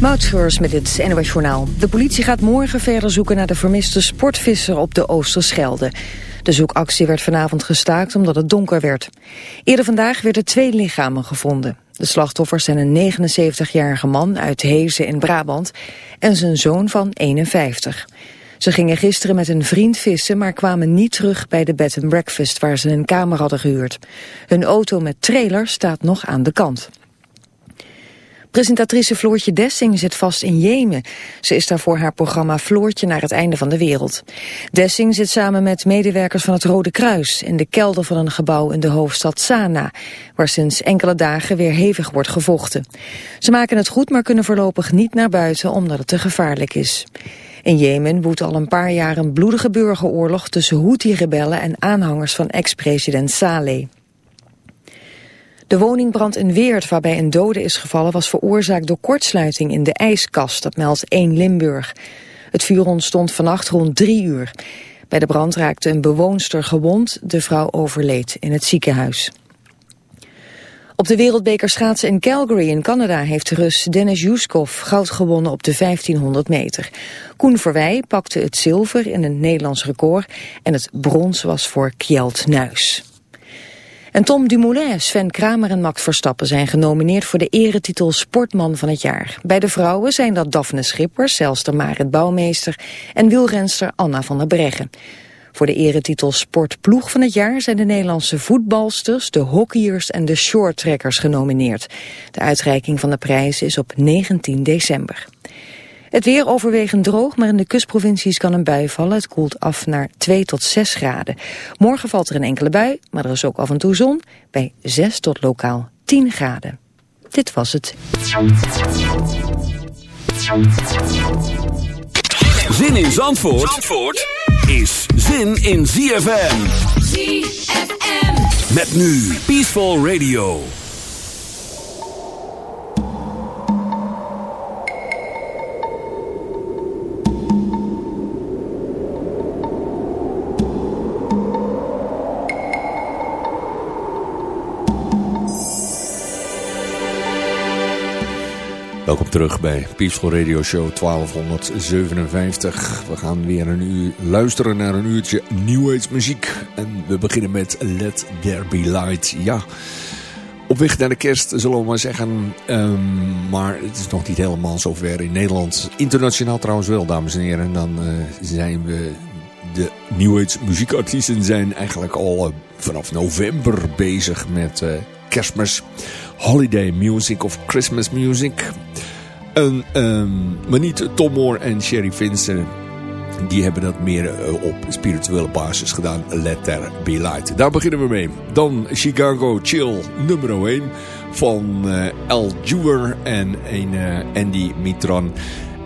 Moutscheurs met het NOS Journaal. De politie gaat morgen verder zoeken naar de vermiste sportvisser op de Oosterschelde. De zoekactie werd vanavond gestaakt omdat het donker werd. Eerder vandaag werden twee lichamen gevonden. De slachtoffers zijn een 79-jarige man uit Hezen in Brabant en zijn zoon van 51. Ze gingen gisteren met een vriend vissen, maar kwamen niet terug bij de bed and breakfast waar ze een kamer hadden gehuurd. Hun auto met trailer staat nog aan de kant. Presentatrice Floortje Dessing zit vast in Jemen. Ze is daar voor haar programma Floortje naar het einde van de wereld. Dessing zit samen met medewerkers van het Rode Kruis... in de kelder van een gebouw in de hoofdstad Sanaa... waar sinds enkele dagen weer hevig wordt gevochten. Ze maken het goed, maar kunnen voorlopig niet naar buiten... omdat het te gevaarlijk is. In Jemen woedt al een paar jaar een bloedige burgeroorlog... tussen Houthi-rebellen en aanhangers van ex-president Saleh. De woningbrand in Weert waarbij een dode is gevallen was veroorzaakt door kortsluiting in de ijskast, dat meldt 1 Limburg. Het vuur ontstond vannacht rond drie uur. Bij de brand raakte een bewoonster gewond, de vrouw overleed in het ziekenhuis. Op de wereldbeker schaatsen in Calgary in Canada heeft Rus Dennis Juskov goud gewonnen op de 1500 meter. Koen Verwij pakte het zilver in een Nederlands record en het brons was voor Kjeld Nuis. En Tom Dumoulin, Sven Kramer en Max Verstappen zijn genomineerd voor de eretitel Sportman van het jaar. Bij de vrouwen zijn dat Daphne Schippers, Zelster Marit Bouwmeester en wielrenster Anna van der Breggen. Voor de eretitel Sportploeg van het jaar zijn de Nederlandse voetbalsters, de hockeyers en de shorttrekkers genomineerd. De uitreiking van de prijs is op 19 december. Het weer overwegend droog, maar in de kustprovincies kan een bui vallen. Het koelt af naar 2 tot 6 graden. Morgen valt er een enkele bui, maar er is ook af en toe zon bij 6 tot lokaal 10 graden. Dit was het. Zin in Zandvoort, Zandvoort is zin in ZFM. ZFM. Met nu Peaceful Radio. Welkom terug bij Peaceful Radio Show 1257. We gaan weer een uur luisteren naar een uurtje New Age muziek. En we beginnen met Let There Be Light. Ja, op weg naar de kerst zullen we maar zeggen. Um, maar het is nog niet helemaal zover in Nederland. Internationaal trouwens wel, dames en heren. En dan uh, zijn we... De New Age muziekartiesten zijn eigenlijk al uh, vanaf november bezig met uh, kerstmis holiday music of Christmas music. En, um, maar niet Tom Moore en Sherry Vincent. Die hebben dat meer uh, op spirituele basis gedaan. Let There Be Light. Daar beginnen we mee. Dan Chicago Chill nummer 1 van uh, Al Jewer en een, uh, Andy Mitran.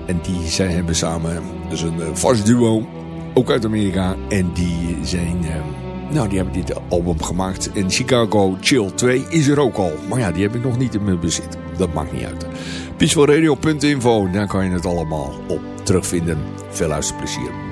En die zijn hebben samen, dus een vast duo, ook uit Amerika. En die zijn... Nou, die hebben dit album gemaakt. En Chicago Chill 2 is er ook al. Maar ja, die heb ik nog niet in mijn bezit. Dat maakt niet uit. Peacefulradio.info, daar kan je het allemaal op terugvinden. Veel luisterplezier.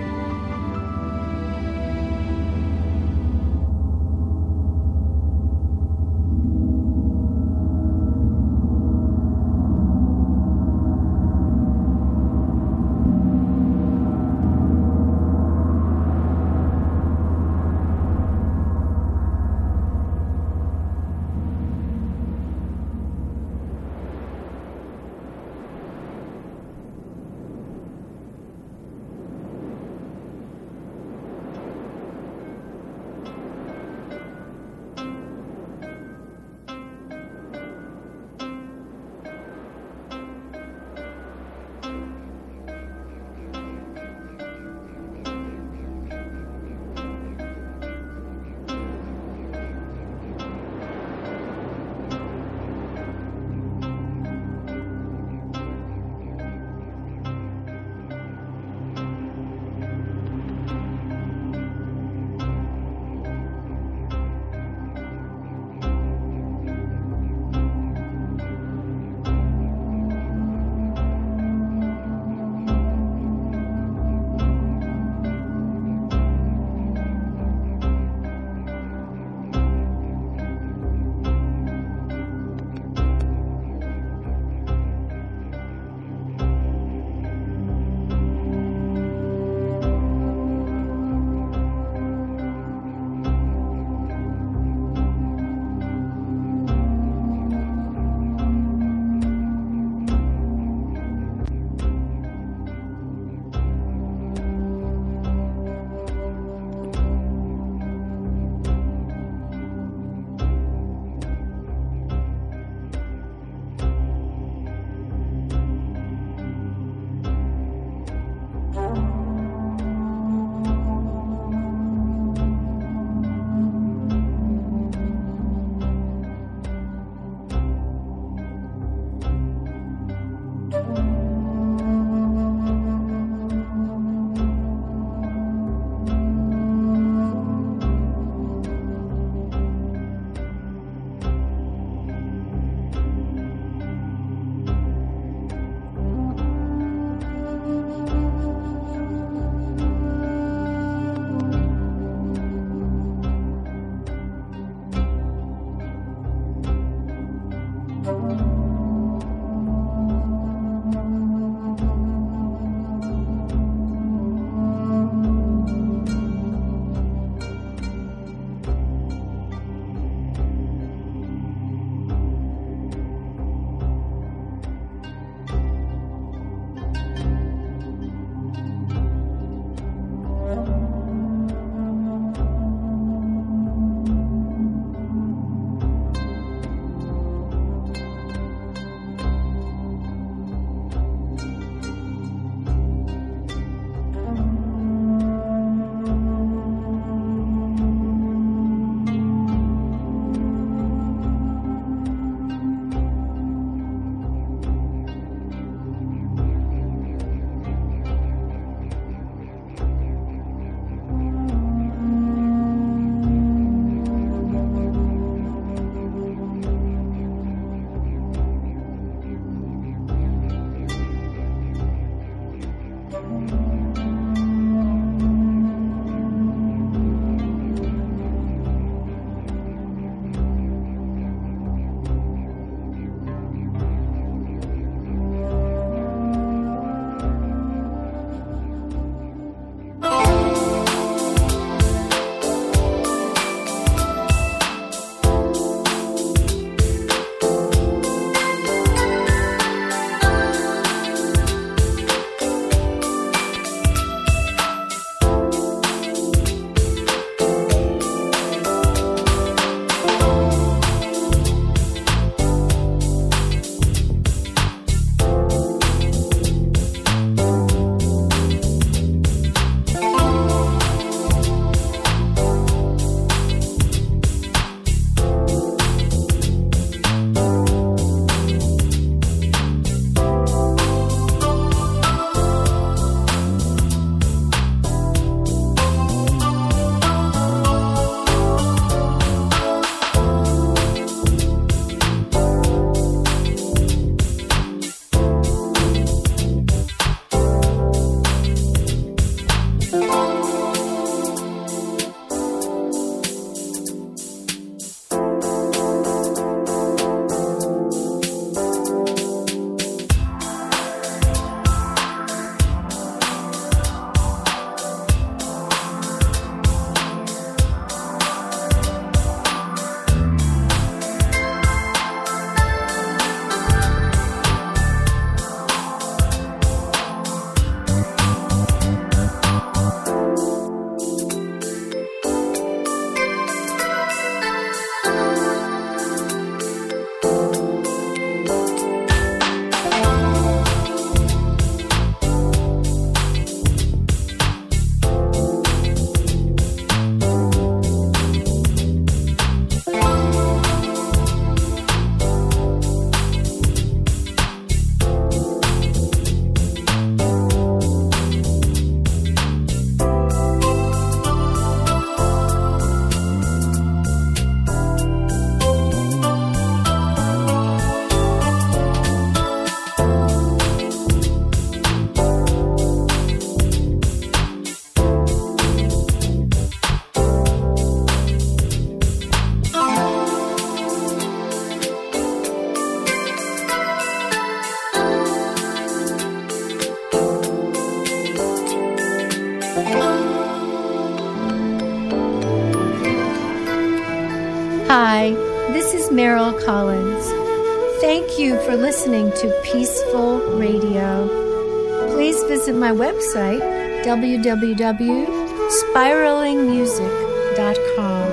www.spiralingmusic.com.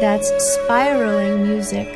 That's spiralingmusic.com.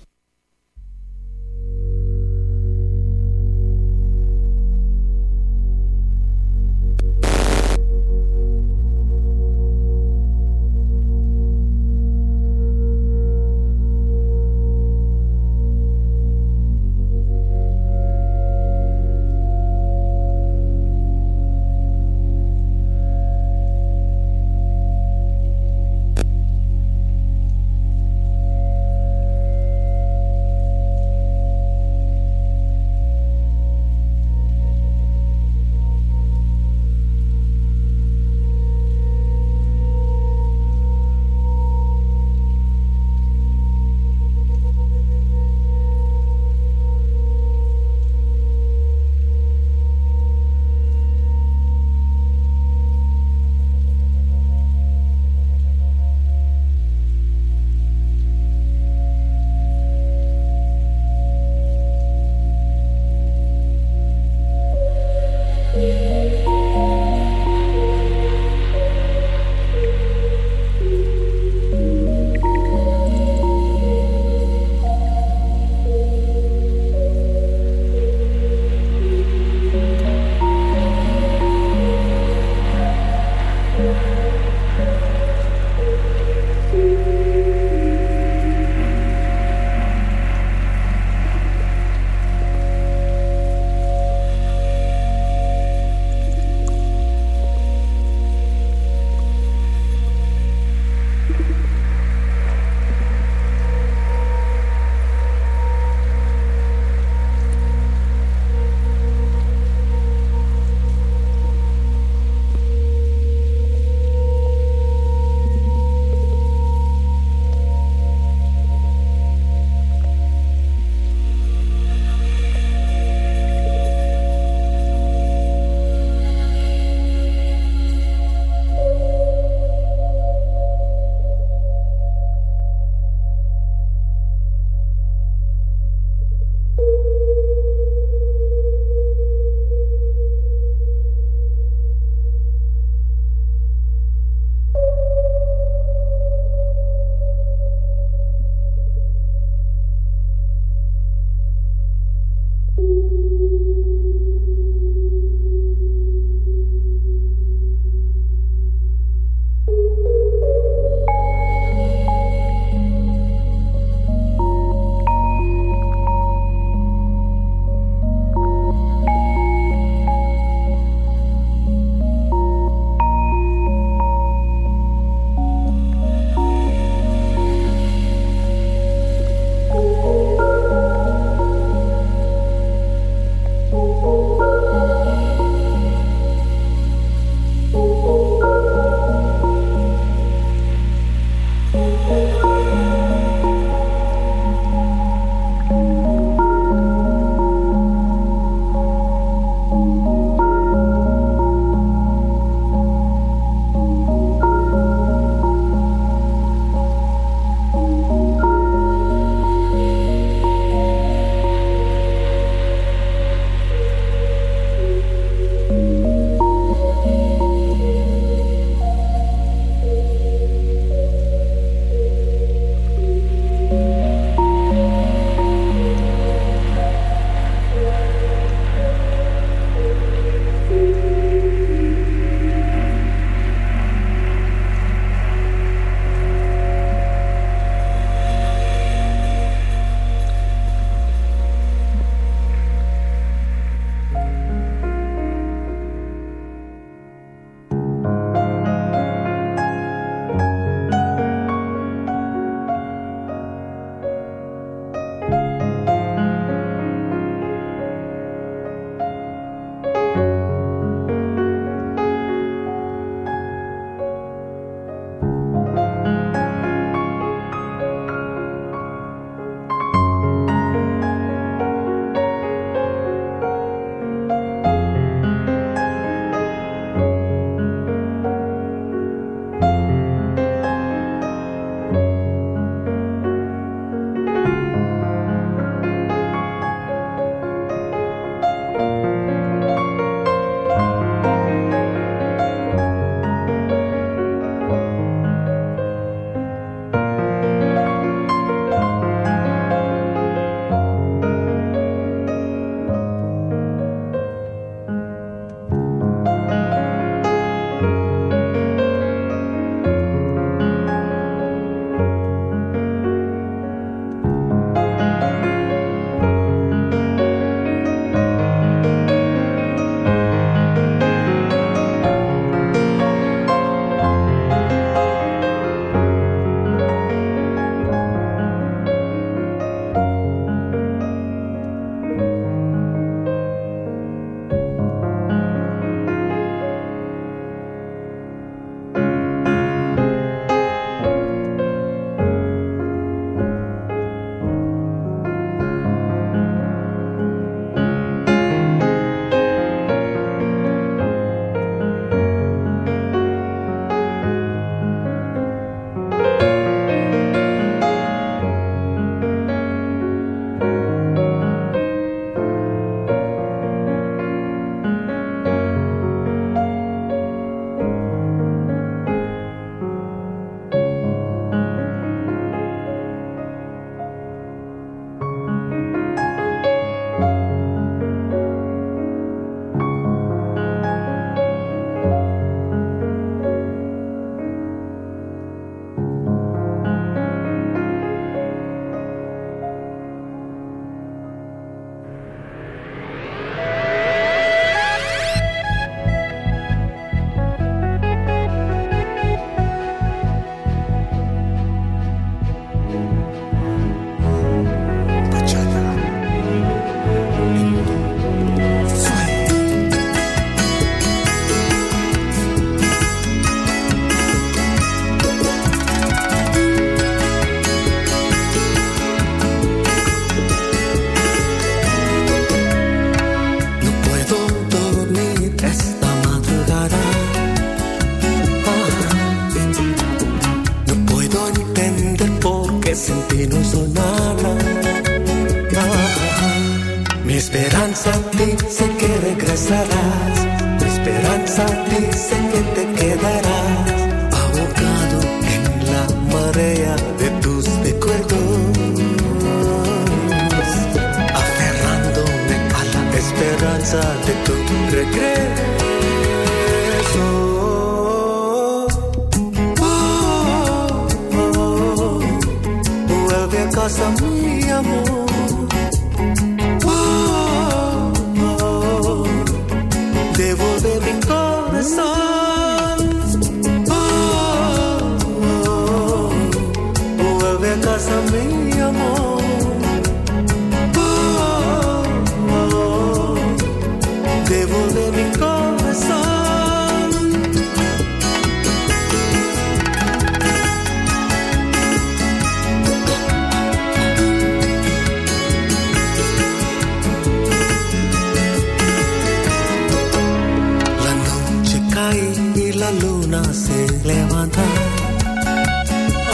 se levanta.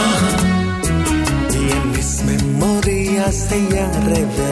Ajá. Y en mis memorias ella revela.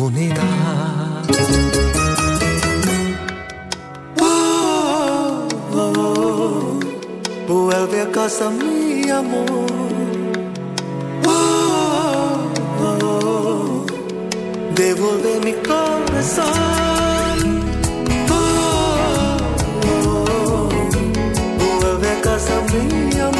oportunidade. Oh, oh, oh, vuelve a casa mi amor. Oh, oh, oh. Devuelve mi corazón. Oh, oh, oh. Vuelve a casa mi amor.